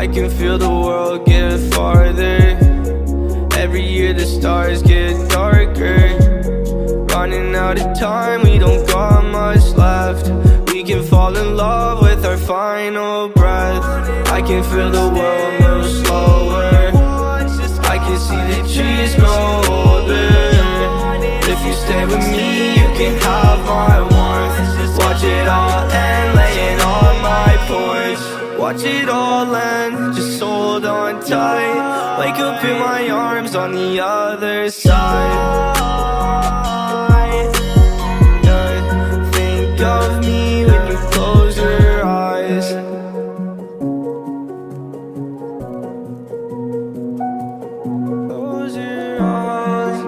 I can feel the world get farther. Every year the stars get darker. Running out of time, we don't got much left. We can fall in love with our final breath. I can feel the world move slower. I can see the trees grow older. If you stay with me, you can have my warmth. Watch it all end, Watch it all end, just hold on tight. Wake up in my arms on the other side. Yeah, Think of me when you close your eyes. Close your eyes,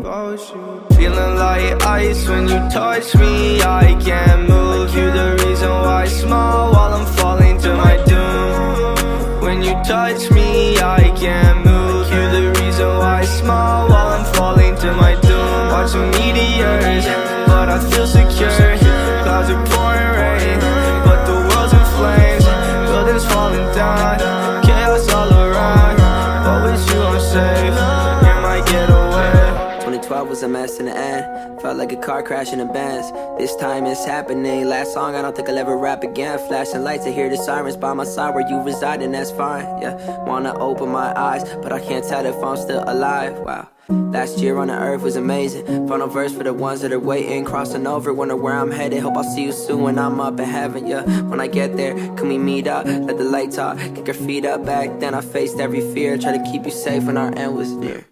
about you. Feeling like ice when you touch me. I can't move. You the reason why I smile while I'm falling to my doom. When you touch me, I can't move. You the reason why I smile while I'm falling to my doom. Watching meteors, but I feel secure. Clouds are pouring getaway. 2012 was a mess in the end. Felt like a car crash in a Benz. This time it's happening. Last song, I don't think I'll ever rap again. Flashing lights, I hear the sirens by my side where you reside, and that's fine. Yeah, wanna open my eyes, but I can't tell if I'm still alive. Wow. Last year on the earth was amazing. Final verse for the ones that are waiting. Crossing over, wonder where I'm headed. Hope I'll see you soon when I'm up in heaven. Yeah, when I get there, can we meet up? Let the light talk, kick our feet up. Back then I faced every fear. Try to keep you safe when our end was near.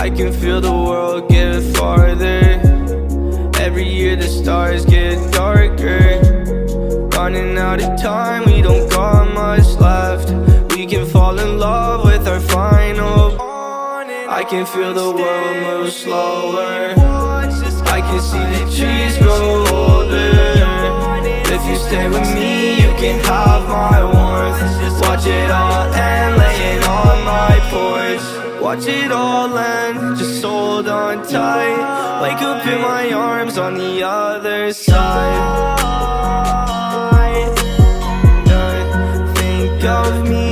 I can feel the world get farther. Every year the stars get darker. Running out of time, we don't got much left. We can fall in love with our final. I can feel the world move slower. I can see the trees grow older. If you stay with me, you can have Watch it all end, just hold on tight. Wake up in my arms on the other side. Don't think of me.